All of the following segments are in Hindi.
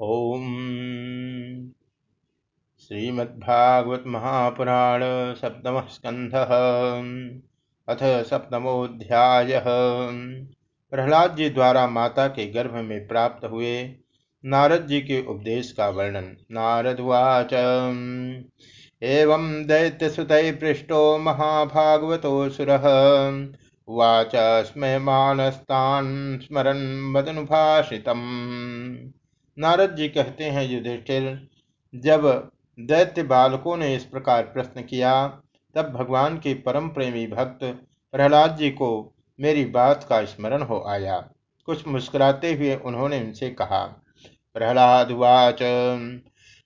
ओम। श्रीमद्भागवत महापुराण सप्तम स्कंध अथ सप्तमोध्याय प्रहलाद जी द्वारा माता के गर्भ में प्राप्त हुए नारद जी के उपदेश का वर्णन नारद वाच एवं दैत्यसुत पृष्ठो महाभागवतो सुर। उवाच, स्मयमानस्तान् स्मरन् मदनुभाषितम्। नारद जी कहते हैं, युधिष्ठिर, जब दैत्य बालकों ने इस प्रकार प्रश्न किया, तब भगवान के परम प्रेमी भक्त प्रहलाद जी को मेरी बात का स्मरण हो आया। कुछ मुस्कुराते हुए उन्होंने उनसे कहा, प्रहलाद वाच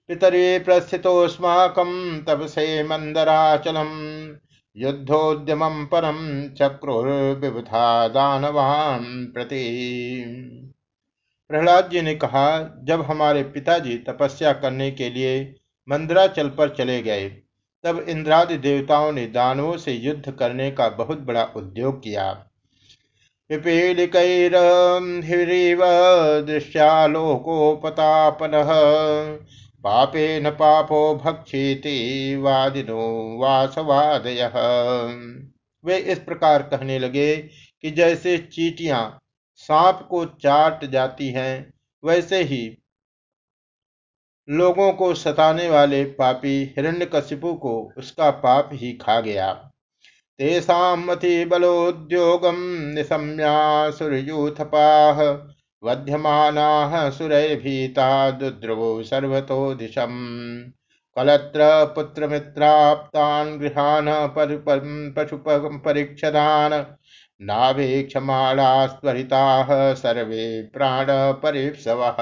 पितरे प्रस्थितोस्माकं तब से मंदराचलम। युद्धोद्यम परम चक्रुर्विबुधा दानवान प्रति। प्रहलाद जी ने कहा, जब हमारे पिताजी तपस्या करने के लिए मंदराचल पर चले गए, तब इंद्रादि देवताओं ने दानवों से युद्ध करने का बहुत बड़ा उद्योग किया। दृश्यालोकोपतापन पापे न पापो भक्षीति वादिनो वासवादय। वे इस प्रकार कहने लगे कि जैसे चीटियाँ सांप को चाट जाती हैं, वैसे ही लोगों को सताने वाले पापी हिरण्यकशिपु को उसका पाप ही खा गया। तेषामति बलोद्योगम निशम्यासुरयूथपाह वध्यमानाः सुरैर्भीता दुद्रवो सर्वतो दिशम। कलत्र पुत्रमित्राप्तान् गृहान् पशु परीक्षदान नावेक्षमाणास्त्वरिताः सर्वे प्राण परिप्सव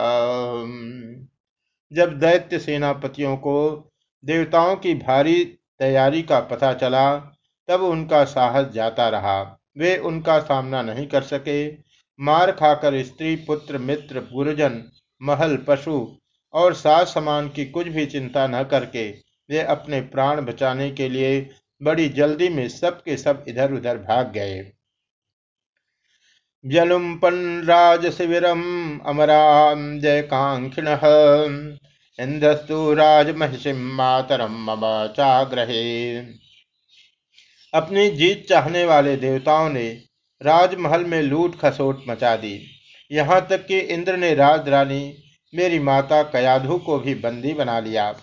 जब दैत्य सेनापतियों को देवताओं की भारी तैयारी का पता चला, तब उनका साहस जाता रहा। वे उनका सामना नहीं कर सके। मार खाकर स्त्री, पुत्र, मित्र, गुरुजन, महल, पशु और सास समान की कुछ भी चिंता न करके वे अपने प्राण बचाने के लिए बड़ी जल्दी में सब के सब इधर उधर भाग गए। व्यलुम्पन् अमरां जयकाङ्क्षिणः। इन्द्रस्तु राजमहिषिं मातरम चाग्रहे। अपनी जीत चाहने वाले देवताओं ने राजमहल में लूट खसोट मचा दी। यहाँ तक कि इंद्र ने राज रानी मेरी माता कयाधु को भी बंदी बना लिया।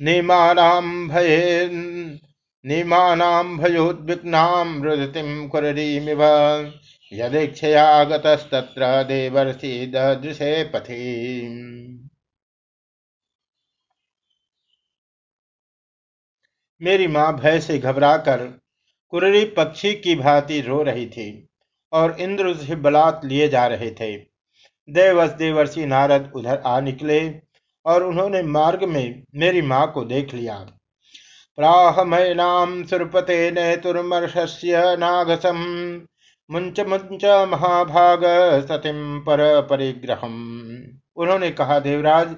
निमानाम भय निमानां भयोद्विग्नां रुदतिं कुररीमिव। देवर्षि पथि। मेरी माँ भय से घबराकर कुररी पक्षी की भांति रो रही थी और इंद्र उसे बलात् लिए जा रहे थे। देवस देवर्षि नारद उधर आ निकले और उन्होंने मार्ग में मेरी माँ को देख लिया। प्राहमयनां सुरपते नेतुर्मर्षस्य नागसम मुंच मुंच महाभाग सतिम पर परिग्रहम। उन्होंने कहा, देवराज,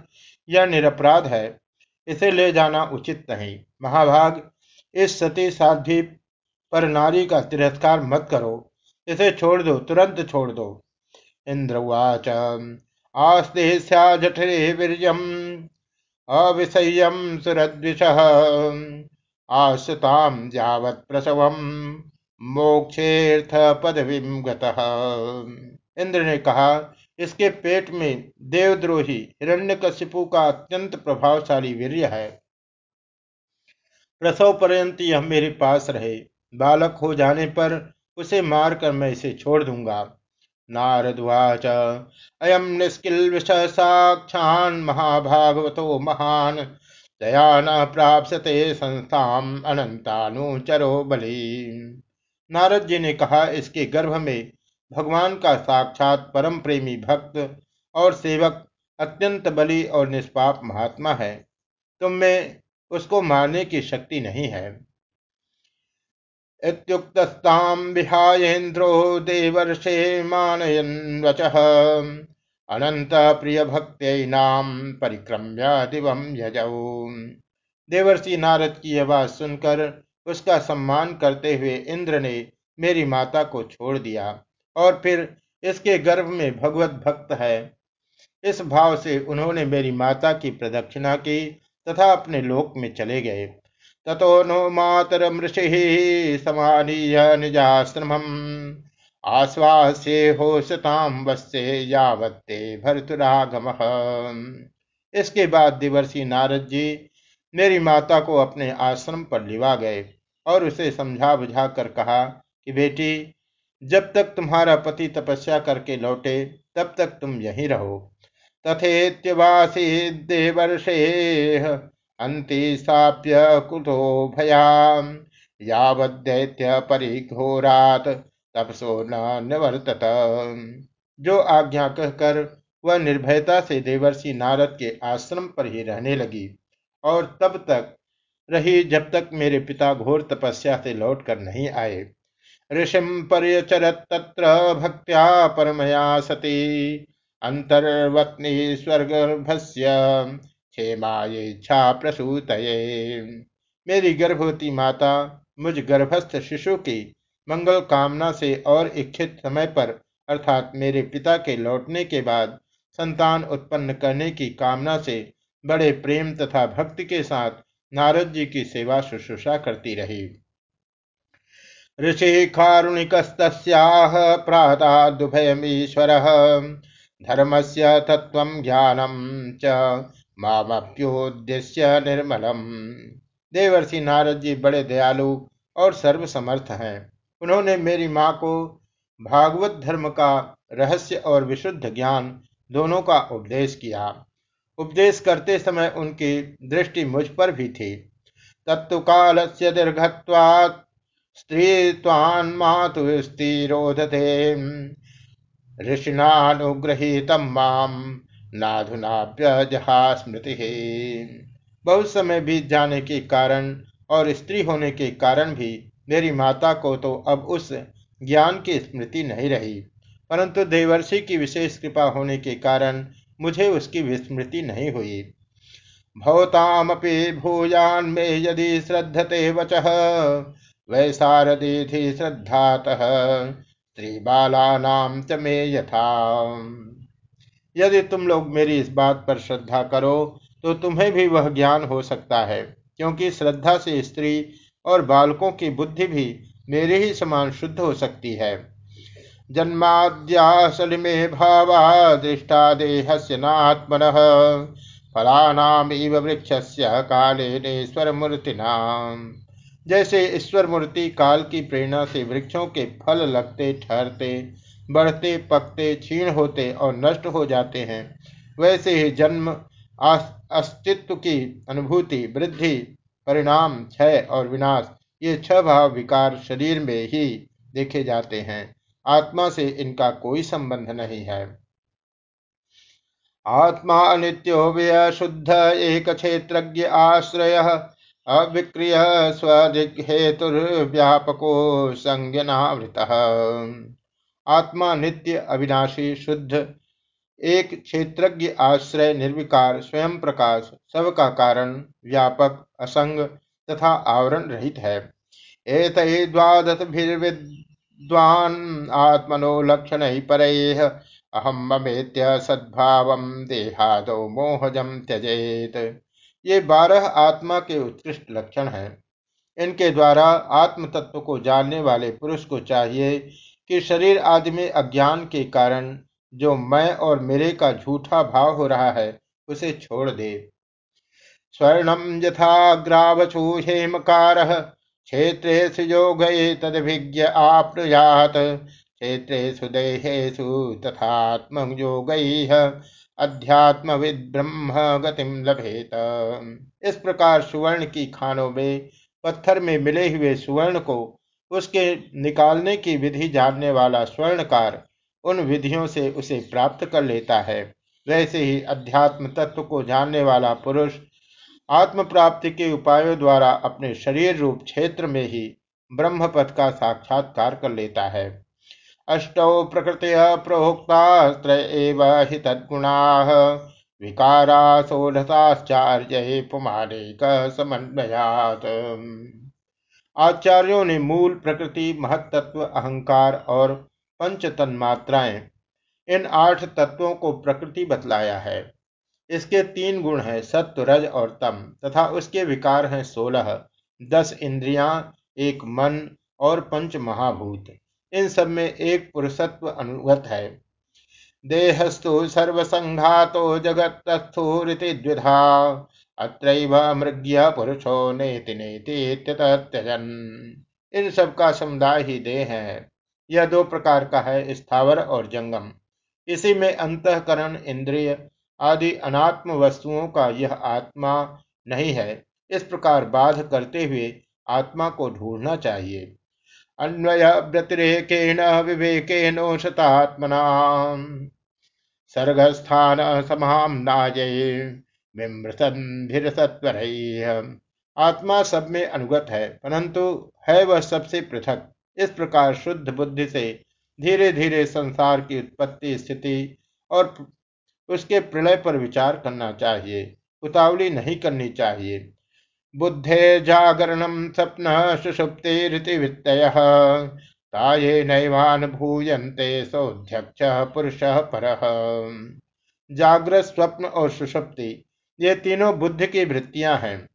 यह निरपराध है। इसे ले जाना उचित नहीं। महाभाग, इस सती साध्वी पर नारी का तिरस्कार मत करो। इसे छोड़ दो, तुरंत छोड़ दो इंद्रवाच आस्ते जठरे वीर्यम अविषय्यम सुरद्विष। आसताम जावत प्रसव मोक्षेर्थ पदवी इंद्र ने कहा, इसके पेट में देवद्रोही हिरण्यकशिपु का अत्यंत प्रभावशाली वीर्य है। प्रसव पर्यंत यह मेरे पास रहे। बालक हो जाने पर उसे मारकर मैं इसे छोड़ दूँगा। नारदवाच अयम निष्किल्विष साक्षान् महाभागवतो महान। दया न प्राप्सते संस्थाम अनंतानुचरो बलि। नारद जी ने कहा, इसके गर्भ में भगवान का साक्षात परम प्रेमी भक्त और सेवक अत्यंत बलि और निष्पाप महात्मा है। तुम में उसको मारने की शक्ति नहीं है। इत्युक्तस्तां विहायेन्द्रो देवर्षे मानयन् वचः। अनंत प्रिय भक्त्यनाम परिक्रम्य दिवम देवर्षि नारद की बात सुनकर उसका सम्मान करते हुए इंद्र ने मेरी माता को छोड़ दिया और फिर इसके गर्भ में भगवत भक्त है। इस भाव से उन्होंने मेरी माता की प्रदक्षिणा की तथा अपने लोक में चले गए। ततो नो मातर मृषि समानीय निजाश्रम आश्वास्य होशताम वत्से यावत्ते भरतुरागम। इसके बाद दिवर्षी नारद जी मेरी माता को अपने आश्रम पर लिवा गए और उसे समझा बुझा कर कहा कि बेटी, जब तक तुम्हारा पति तपस्या करके लौटे, तब तक तुम यहीं रहो। तथेत्यवासी देवर्षे अंति साप्य कुतो भयाम, यावद्दैत्य परिघोरात तपसो न निवर्तत जो आज्ञा कहकर वह निर्भयता से देवर्षि नारद के आश्रम पर ही रहने लगी और तब तक रही जब तक मेरे पिता घोर तपस्या से लौटकर नहीं आए। ऋषिम पर्यचरत भक्त्या परमया सती। अंतर्वत्नी स्वर्गर्भस्य क्षेमायेच्छा प्रसूत मेरी गर्भवती माता मुझ गर्भस्थ शिशु की मंगल कामना से और इच्छित समय पर, अर्थात मेरे पिता के लौटने के बाद, संतान उत्पन्न करने की कामना से बड़े प्रेम तथा भक्ति के साथ नारद जी की सेवा शुश्रूषा करती रही। ऋषि कारुणिकस्त प्रातादुभयमीश्वर धर्मस्य तत्त्वं ज्ञानम च मामप्योद्देश्य निर्मलम। देवर्षि नारद जी बड़े दयालु और सर्वसमर्थ हैं। उन्होंने मेरी माँ को भागवत धर्म का रहस्य और विशुद्ध ज्ञान दोनों का उपदेश किया। उपदेश करते समय उनकी दृष्टि मुझ पर भी थी। तत्व काल से दीर्घत्वात् स्त्रीत्वान् मातु स्थिरोधते ऋषिनानुग्रहीतम माम नाधुनाप्यजहा स्मृति। बहुत समय बीत जाने के कारण और स्त्री होने के कारण भी मेरी माता को तो अब उस ज्ञान की स्मृति नहीं रही। परंतु देवर्षि की विशेष कृपा होने के कारण मुझे उसकी विस्मृति नहीं हुई। भवतामपि भूयान में यदि श्रद्धते वच वैसारदीधि श्रद्धातः स्त्रीबालानाम च मे यथा। यदि तुम लोग मेरी इस बात पर श्रद्धा करो तो तुम्हें भी वह ज्ञान हो सकता है, क्योंकि श्रद्धा से स्त्री और बालकों की बुद्धि भी मेरे ही समान शुद्ध हो सकती है। जन्माद्यासल में भावा दृष्टा देहस्य नात्मन, फलानाम वृक्ष काले मूर्तिना जैसे ईश्वर मूर्ति काल की प्रेरणा से वृक्षों के फल लगते, ठहरते, बढ़ते, पकते, क्षीण होते और नष्ट हो जाते हैं, वैसे ही जन्म अस्तित्व की अनुभूति, वृद्धि परिणाम, क्षय और विनाश, ये छह भाव विकार शरीर में ही देखे जाते हैं। आत्मा से इनका कोई संबंध नहीं है। आत्मा नित्यो व्यय शुद्ध एक क्षेत्र आश्रय, अविक्रिय स्वदिग्हेतुर्व्यापको संज्ञनावृत। आत्मा नित्य अविनाशी शुद्ध एक क्षेत्रज्ञ आश्रय निर्विकार, स्वयं प्रकाश सब का कारण, व्यापक, असंग तथा आवरण रहित है। एक द्वादश विद्वान आत्मनो लक्षण ही पर अहम ममेत्य सद्भाव देहादो मोहजम त्यजेत। ये बारह आत्मा के उत्कृष्ट लक्षण हैं। इनके द्वारा आत्म तत्व को जानने वाले पुरुष को चाहिए कि शरीर आदि में अज्ञान के कारण जो मैं और मेरे का झूठा भाव हो रहा है, उसे छोड़ दे। स्वर्णम यथा यथाग्रावचु हेमकार, क्षेत्रे सुयोग तदभिज्ञ आप्नुयात। क्षेत्रे सुदेहेशु तथात्म योग अध्यात्म ब्रह्म गतिम लभेत। इस प्रकार सुवर्ण की खानों में, पत्थर में मिले हुए सुवर्ण को, उसके निकालने की विधि जानने वाला स्वर्णकार उन विधियों से उसे प्राप्त कर लेता है। वैसे ही अध्यात्म तत्व को जानने वाला पुरुष आत्म प्राप्ति के उपायों द्वारा अपने शरीर रूप क्षेत्र में ही ब्रह्म पद का साक्षात्कार कर लेता है। अष्टौ प्रकृतय प्रोक्तास्त्र एव हि तद्गुणाः विकारा षोडशाश्चार्य पुमानेक समन्वयात। आचार्यों ने मूल प्रकृति महत्त्व अहंकार और पंच तन्मात्राएँ इन आठ तत्वों को प्रकृति बतलाया है। इसके तीन गुण हैं सत्व, रज और तम, तथा उसके विकार हैं सोलह, दस इंद्रियाँ, एक मन और पंच महाभूत। इन सब में एक पुरुषत्व अनुगत है। देहस्तु सर्वसंघातो जगत्स्थूरिति द्विधा, अत्रैव मृग्य पुरुषो नेति नेति त्यजन। इन सब का समुदाय ही देह है। यह दो प्रकार का है, स्थावर और जंगम। इसी में अंतकरण, इंद्रिय आदि अनात्म वस्तुओं का यह आत्मा नहीं है, इस प्रकार बाध करते हुए आत्मा को ढूंढना चाहिए। अन्वय व्यतिरेकेण विवेकेनोशतात्मना सर्गस्थान समामनाजमृतन्भिरसत्वर आत्मा सब में अनुगत है, परंतु है वह सबसे पृथक। इस प्रकार शुद्ध बुद्धि से धीरे धीरे संसार की उत्पत्ति, स्थिति और उसके प्रलय पर विचार करना चाहिए। उतावली नहीं करनी चाहिए। बुद्धे जागरणम स्वप्न सुषुप्ति वित्तय। ताये नैवान सौध्यक्ष पुरुष पर। जागृत स्वप्न और सुषुप्ति, ये तीनों बुद्ध की वृत्तियाँ हैं।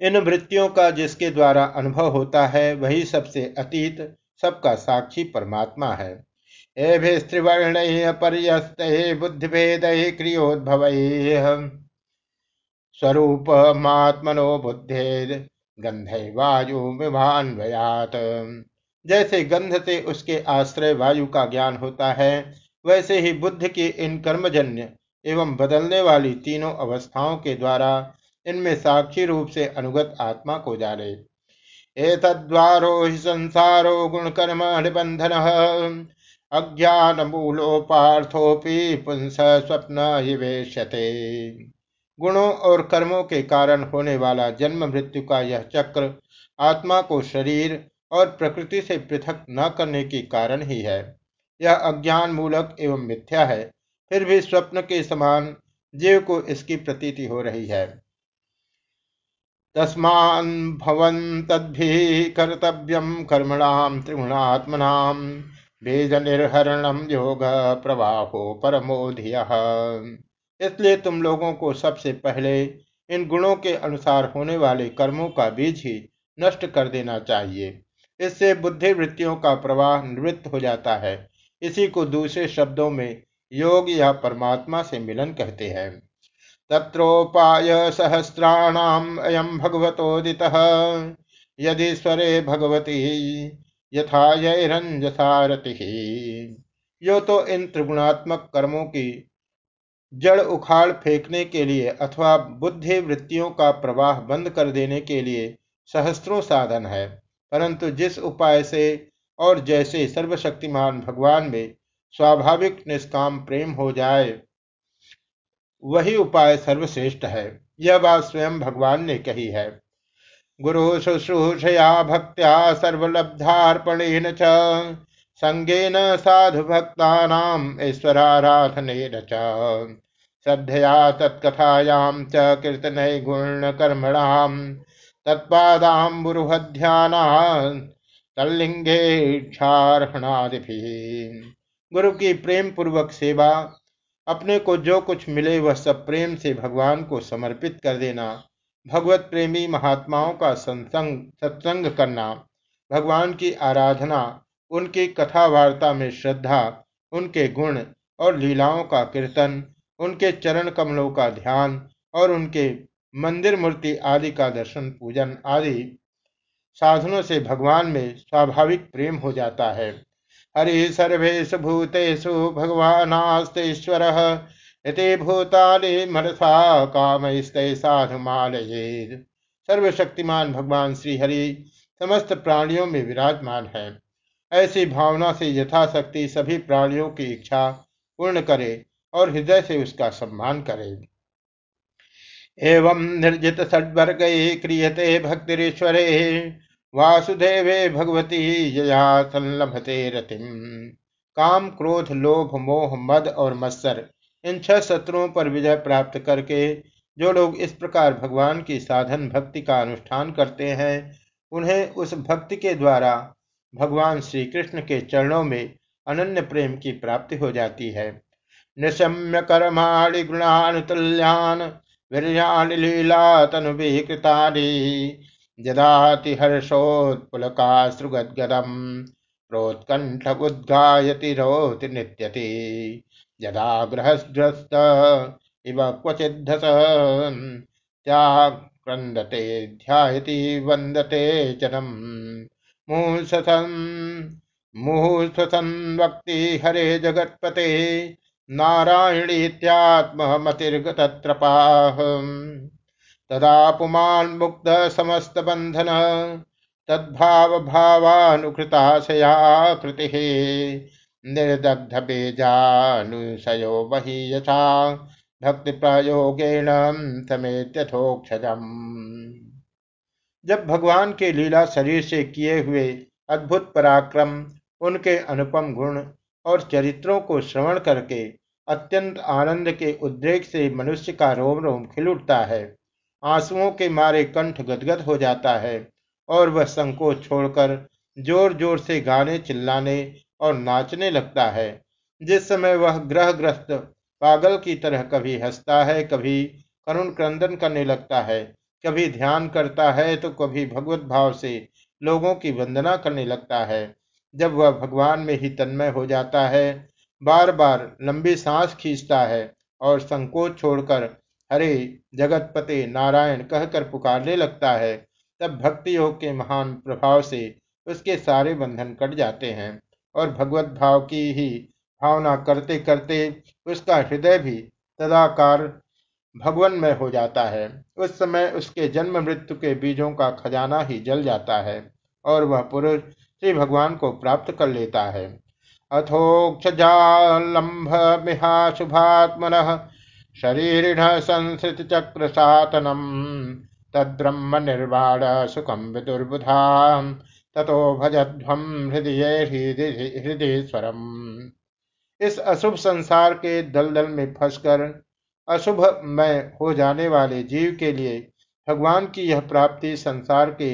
इन वृत्तियों का जिसके द्वारा अनुभव होता है, वही सबसे अतीत, सबका साक्षी परमात्मा है। एभिस्त्रिवर्ण पर्यस्त बुद्धिभेद क्रियोद्भव। स्वरूपमात्मनो बुद्धे गंधे वायु विभान्वयात। जैसे गंध से उसके आश्रय वायु का ज्ञान होता है, वैसे ही बुद्ध की इन कर्मजन्य एवं बदलने वाली तीनों अवस्थाओं के द्वारा इनमें साक्षी रूप से अनुगत आत्मा को जाने। एतद्वारो हि संसारो गुणकर्म निबंधन अज्ञान मूलो पार्थोपि पुंस स्वप्न हिवेशते गुणों और कर्मों के कारण होने वाला जन्म मृत्यु का यह चक्र आत्मा को शरीर और प्रकृति से पृथक न करने के कारण ही है। यह अज्ञान मूलक एवं मिथ्या है, फिर भी स्वप्न के समान जीव को इसकी प्रतीति हो रही है। तस्मान् भवन् तद्भिः कर्तव्यं कर्मणां त्रिगुणात्मनां बीजनिर्हरणं योग प्रवाहो परमोधियः। इसलिए तुम लोगों को सबसे पहले इन गुणों के अनुसार होने वाले कर्मों का बीज ही नष्ट कर देना चाहिए। इससे बुद्धि वृत्तियों का प्रवाह निवृत्त हो जाता है। इसी को दूसरे शब्दों में योग या परमात्मा से मिलन कहते हैं। तत्रोपाय सहस्राणाम अयम भगवतोदितः यदीश्वरे भगवती, यथा यरंजसारति यो तो इन त्रिगुणात्मक कर्मों की जड़ उखाड़ फेंकने के लिए अथवा बुद्धि वृत्तियों का प्रवाह बंद कर देने के लिए सहस्त्रों साधन है। परंतु जिस उपाय से और जैसे सर्वशक्तिमान भगवान में स्वाभाविक निष्काम प्रेम हो जाए वही उपाय सर्वश्रेष्ठ है। यह बात स्वयं भगवान ने कही है। गुरु शुश्रूषया भक्त्या सर्वलब्धार्पणेन च। संगेन साधु भक्ता ईश्वराराधन च। श्रद्धया तत्कथायां च कीर्तन गुण कर्मणाम तत्पादाम्बुरुहध्याना तल्लिंगे गुरु की प्रेम पूर्वक सेवा अपने को जो कुछ मिले वह सब प्रेम से भगवान को समर्पित कर देना। भगवत प्रेमी महात्माओं का सत्संग सत्संग करना। भगवान की आराधना, उनकी कथा वार्ता में श्रद्धा, उनके गुण और लीलाओं का कीर्तन, उनके चरण कमलों का ध्यान और उनके मंदिर मूर्ति आदि का दर्शन, पूजन आदि साधनों से भगवान में स्वाभाविक प्रेम हो जाता है। हरि सर्वेशु भूतेषु भगवानास्तेश्वरः इति भूतानि मनसा कामस्ते साधु मालयेद सर्वशक्तिमान भगवान श्री हरि समस्त प्राणियों में विराजमान है। ऐसी भावना से यथाशक्ति सभी प्राणियों की इच्छा पूर्ण करे और हृदय से उसका सम्मान करे। एवं निर्जित षड्वर्ग क्रियते भक्तिरेश्वरे वासुदेवे भगवती यया संलभते रतिम। काम, क्रोध, लोभ, मोह, मद और मत्सर, इन छह शत्रुओं पर विजय प्राप्त करके जो लोग इस प्रकार भगवान की साधन भक्ति का अनुष्ठान करते हैं, उन्हें उस भक्ति के द्वारा भगवान श्री कृष्ण के चरणों में अनन्य प्रेम की प्राप्ति हो जाती है। निशम्य कर्माणि गुणानुतुल्यान वीर्याणि लीला तनु विकृतानि जदाति हर्षोत्पुलकाश्रुगद्गदम् प्रोत्कण्ठ उद्गायति रोति नित्यति यदा गृहस्थ इव क्वचिद्धस। त्याक्रन्दते ध्यायति वन्दते जनम्। मुहुसन् मुहुसन् वक्ति हरे जगत्पते। नारायणीत्यात्ममतिर्गतत्रपाः तदा पुमान्मुक्त समस्तबन्धन तद्भाव भावानुकृताशया कृतिः निर्दग्ध बेजानुशयो बहि यथा भक्ति प्रयोगेण समेत्यथोक्षजम जब भगवान के लीला शरीर से किए हुए अद्भुत पराक्रम, उनके अनुपम गुण और चरित्रों को श्रवण करके अत्यंत आनंद के उद्रेक से मनुष्य का रोम रोम खिल उठता है। आंसुओं के मारे कंठ गदगद हो जाता है और वह संकोच छोड़कर ज़ोर ज़ोर से गाने चिल्लाने और नाचने लगता है। जिस समय वह ग्रहग्रस्त पागल की तरह कभी हंसता है, कभी करुण क्रंदन करने लगता है, कभी ध्यान करता है तो कभी भगवत भाव से लोगों की वंदना करने लगता है। जब वह भगवान में ही तन्मय हो जाता है बार बार लंबी सांस खींचता है और संकोच छोड़कर हरे जगतपते नारायण कहकर पुकारने लगता है, तब भक्ति योग के महान प्रभाव से उसके सारे बंधन कट जाते हैं और भगवत भाव की ही भावना करते करते उसका हृदय भी तदाकार भगवन में हो जाता है। उस समय उसके जन्म मृत्यु के बीजों का खजाना ही जल जाता है और वह पुरुष श्री भगवान को प्राप्त कर लेता है। अथोक्षजालंभ मिहा शुभात्मन शरीरिण संसृत चक्र सातनम तद्ब्रह्म निर्वाण सुखम विदुर्बुधा ततो भजध्वम हृदय हृदयेश्वरम इस अशुभ संसार के दलदल में फंसकर, अशुभ में हो जाने वाले जीव के लिए भगवान की यह प्राप्ति संसार के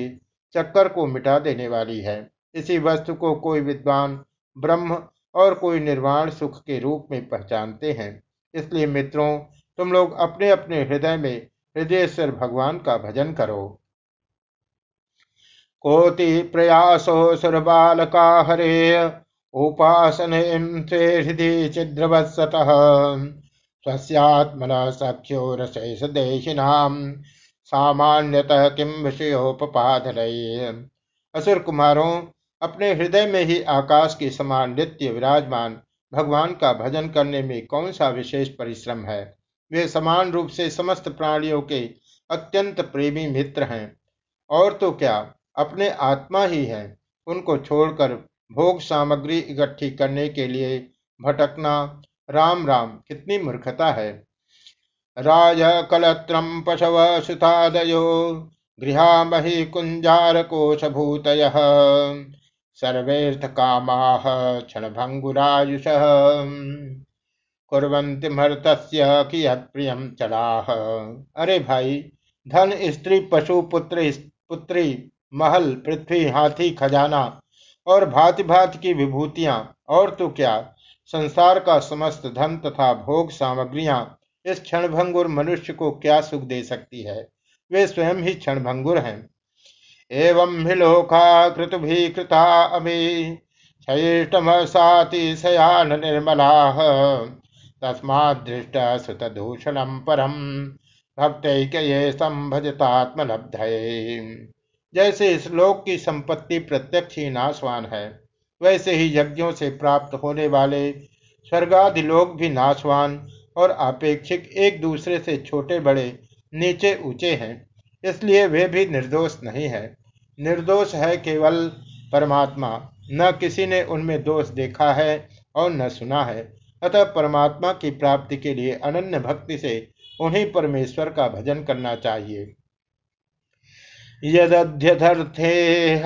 चक्कर को मिटा देने वाली है। इसी वस्तु को कोई विद्वान ब्रह्म और कोई निर्वाण सुख के रूप में पहचानते हैं। इसलिए मित्रों तुम लोग अपने अपने हृदय में हृदयेश्वर भगवान का भजन करो। कोटि प्रयासो सुर बालका हरे, उपासन हृदय छिद्रवत्सतः स्वस्यात्मन सख्यो रशेष देशिनाम सामान्यतः किम विषयोपाधनय असुर कुमारों, अपने हृदय में ही आकाश के समान नित्य विराजमान भगवान का भजन करने में कौन सा विशेष परिश्रम है? वे समान रूप से समस्त प्राणियों के अत्यंत प्रेमी मित्र हैं। और तो क्या, अपने आत्मा ही हैं। उनको छोड़कर भोग सामग्री इकट्ठी करने के लिए भटकना राम राम कितनी मूर्खता है। राज कलत्रम पशव सुतादयो गृहामहि कुंजार कोशभूत सर्वेर्थ कामा क्षण भंगुरायुष कुरंति प्रियम अरे भाई, धन, स्त्री, पशु, पुत्र, पुत्री, महल, पृथ्वी, हाथी, खजाना और भांति भांति की विभूतियाँ, और तो क्या? संसार का समस्त धन तथा भोग सामग्रियाँ इस क्षणभंगुर मनुष्य को क्या सुख दे सकती है? वे स्वयं ही क्षणभंगुर हैं। एवं ही लोका कृत भी कृता अभी क्षयिष्टम सातिशयान निर्मला। तस्मादृष्ट सुतदूषणम परम भक्तैक्य संभजतात्मलब्ध जैसे इस लोक की संपत्ति प्रत्यक्ष ही नाशवान है, वैसे ही यज्ञों से प्राप्त होने वाले स्वर्गादि लोग भी नाशवान और अपेक्षिक एक दूसरे से छोटे बड़े, नीचे ऊँचे हैं, इसलिए वे भी निर्दोष नहीं है। निर्दोष है केवल परमात्मा, न किसी ने उनमें दोष देखा है और न सुना है। अतः परमात्मा की प्राप्ति के लिए अनन्य भक्ति से उन्हीं परमेश्वर का भजन करना चाहिए। यदध्यर्थे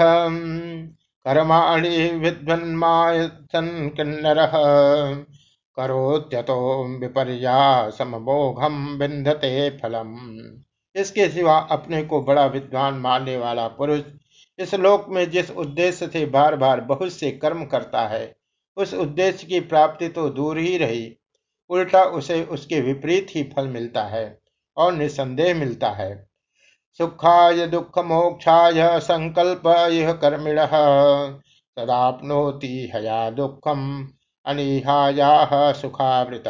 कर्माणि विद्वन्मायसन् किन्नरः, करोत्यतो विपर्यासमोघम बिंधते फलम। इसके सिवा अपने को बड़ा विद्वान मानने वाला पुरुष इस लोक में जिस उद्देश्य से बार बार बहुत से कर्म करता है उस उद्देश्य की प्राप्ति तो दूर ही रही। उल्टा उसे उसके विपरीत ही फल मिलता है और निसंदेह मिलता है। सुखाय दुख मोक्षाय संकल्प यह कर्मिण। तदापनोति हया दुखम अनिहाया सुखावृत।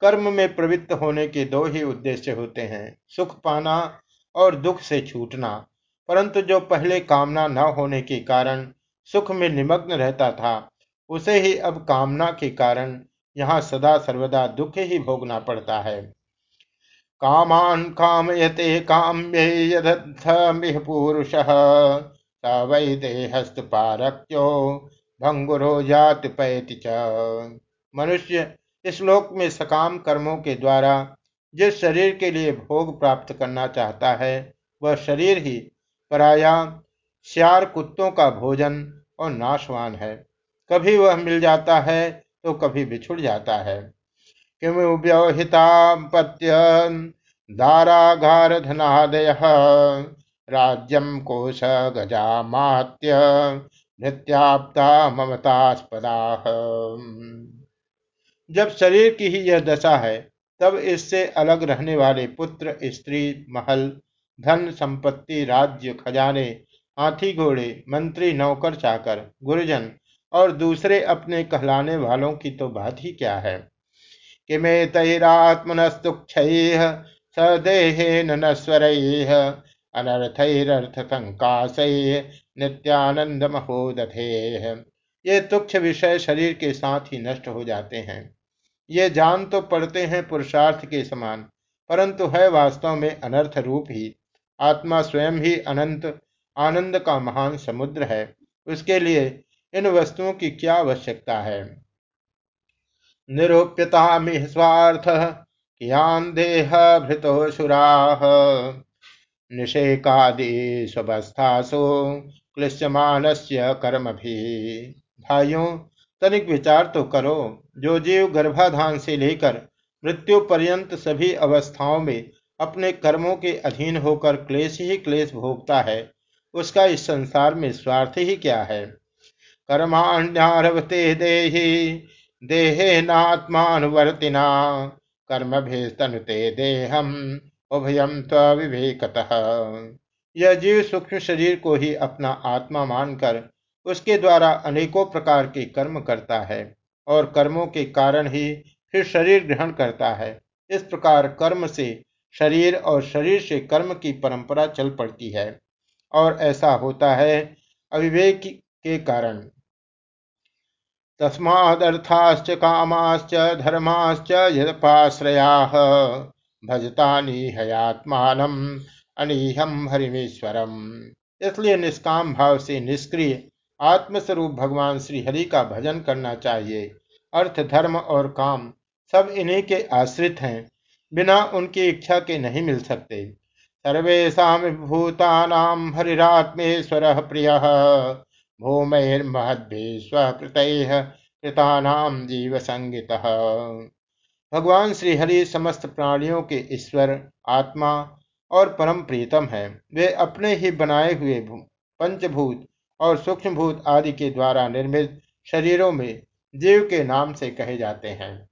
कर्म में प्रवृत्त होने के दो ही उद्देश्य होते हैं, सुख पाना और दुख से छूटना। परंतु जो पहले कामना न होने के कारण सुख में निमग्न रहता था। उसे ही अब कामना के कारण यहाँ सदा सर्वदा दुख ही भोगना पड़ता है। कामान कामयते काम्ये पुरुष वै देहस्तपारक्यो भंगुरो जात मनुष्य इस लोक में सकाम कर्मों के द्वारा जिस शरीर के लिए भोग प्राप्त करना चाहता है, वह शरीर ही पराया श्यार कुत्तों का भोजन और नाशवान है। कभी वह मिल जाता है तो कभी बिछुड़ जाता है। दारागार धनादय राज्यम कोश गजामात्य नृत्याप्ता ममतास्पदा। जब शरीर की ही यह दशा है, तब इससे अलग रहने वाले पुत्र, स्त्री, महल, धन, संपत्ति, राज्य, खजाने हाथी घोड़े, मंत्री, नौकर, चाकर, गुरुजन और दूसरे अपने कहलाने वालों की तो बात ही क्या है? कि मे तैरात्मनस्तुक्ष सदेहेन नस्वर अनर्थरथ संकाशय नित्यानंद महोदधे ये तुक्ष विषय शरीर के साथ ही नष्ट हो जाते हैं। ये जान तो पड़ते हैं पुरुषार्थ के समान, परंतु है वास्तव में अनर्थ रूप ही। आत्मा स्वयं ही अनंत आनंद का महान समुद्र है। उसके लिए इन वस्तुओं की क्या आवश्यकता है? निरूप्यता स्वार्थ कियान देह भृतो सुराह निषेकादि क्लिश्यमानस्य कर्म भी भाइयों, तनिक विचार तो करो, जो जीव गर्भाधान से लेकर मृत्यु पर्यंत सभी अवस्थाओं में अपने कर्मों के अधीन होकर क्लेश ही क्लेश भोगता है उसका इस संसार में स्वार्थ ही क्या है? कर्माण्यारवते देहि देहे नात्मानुवर्तिना कर्म भेस्तनुते देहम उभयम तविवेकतः यह जीव सूक्ष्म शरीर को ही अपना आत्मा मानकर उसके द्वारा अनेकों प्रकार के कर्म करता है और कर्मों के कारण ही फिर शरीर ग्रहण करता है। इस प्रकार कर्म से शरीर और शरीर से कर्म की परंपरा चल पड़ती है। और ऐसा होता है अविवेक के कारण। तस्मादर्थाश्च कामाश्च धर्माश्च यदपाश्रया भजतानी हयात्मान अनिहम हरिमेश्वरम। इसलिए निष्काम भाव से निष्क्रिय आत्मस्वरूप भगवान श्री हरि का भजन करना चाहिए। अर्थ, धर्म और काम सब इन्हीं के आश्रित हैं, बिना उनकी इच्छा के नहीं मिल सकते। सर्वेशा भूतानाम हरिरात्मेश्वर प्रिय। भूमैर्महद्भि स्वकृत कृतानाम जीव संगित भगवान श्री हरि समस्त प्राणियों के ईश्वर, आत्मा और परम प्रीतम है। वे अपने ही बनाए हुए पंचभूत और सूक्ष्मभूत आदि के द्वारा निर्मित शरीरों में जीव के नाम से कहे जाते हैं।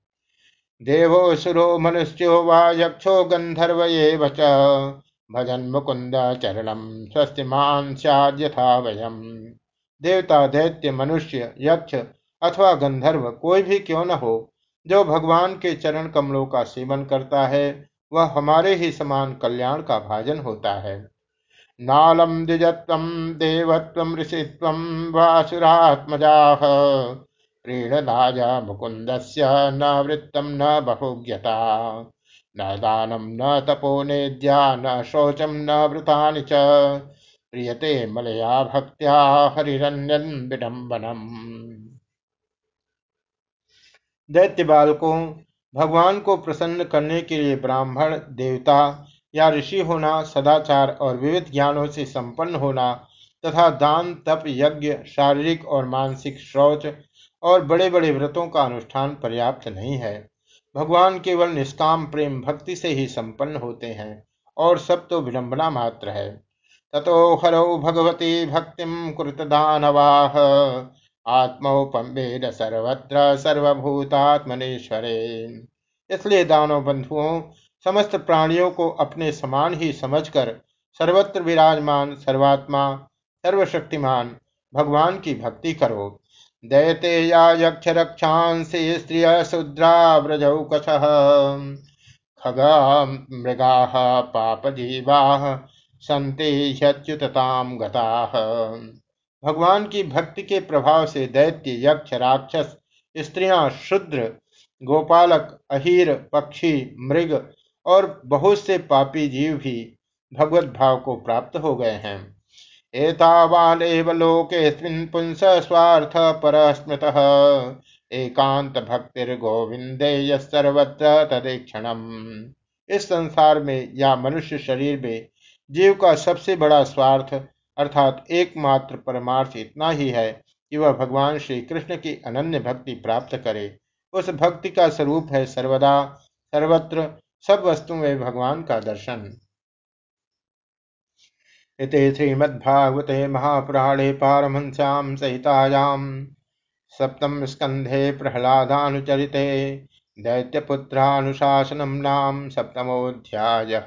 देवो सुरो मनुष्यो व यक्षो गंधर्व ये वच भजन मुकुंद चरणम स्वस्तिमान यथा वयम। देवता दैत्य मनुष्य यक्ष अथवा गंधर्व कोई भी क्यों न हो, जो भगवान के चरण कमलों का सेवन करता है, वह हमारे ही समान कल्याण का भाजन होता है। नालम द्विजत्व, देवत्व, ऋषित्व, वासुरात्मजा। प्रीणनाय मुकुंद न वृत्तम न बहुज्ञता। न दानम न तपो नेद्या, न शौचम न वृता च। प्रियते मलया भक्त्या हरिरण्यन विडम्बनम। दैत्य बालकों, भगवान को प्रसन्न करने के लिए ब्राह्मण, देवता या ऋषि होना, सदाचार और विविध ज्ञानों से संपन्न होना तथा दान, तप, यज्ञ, शारीरिक और मानसिक शौच और बड़े बड़े व्रतों का अनुष्ठान पर्याप्त नहीं है। भगवान केवल निष्काम प्रेम भक्ति से ही संपन्न होते हैं, और सब तो विडंबना मात्र है। ततो हरो भगवती भक्तिम कुरुत दानवाह आत्मोपमेद सर्वत्र सर्वभूतात्मनेश्वरे। इसलिए दानव बंधुओं, समस्त प्राणियों को अपने समान ही समझकर सर्वत्र विराजमान, सर्वात्मा, सर्वशक्तिमान भगवान की भक्ति करो। दयते या यक्ष रक्षांसी स्त्रिय शूद्रा खगा मृगा पाप जीवा संते ह्युतताम गता। भगवान की भक्ति के प्रभाव से दैत्य, यक्ष, राक्षस, स्त्रियाँ शूद्र, गोपालक, अहीर, पक्षी, मृग और बहुत से पापी जीव भी भगवत भाव को प्राप्त हो गए हैं। एतावानेव लोकेऽस्मिन् पुंस स्वार्थ स्मृत एकांत भक्तिर्गोविंदे सर्वत्र तदेक्षणम। इस संसार में या मनुष्य शरीर में जीव का सबसे बड़ा स्वार्थ अर्थात एकमात्र परमार्थ इतना ही है कि वह भगवान श्री कृष्ण की अनन्य भक्ति प्राप्त करे। उस भक्ति का स्वरूप है सर्वदा, सर्वत्र, सब वस्तु में भगवान का दर्शन। इति श्रीमद्भागवते महापुराणे पारमहंस्यां सहितायां सप्तम स्कंधे प्रह्लादानुचरिते दैत्यपुत्रानुशासनं नाम सप्तमोऽध्यायः।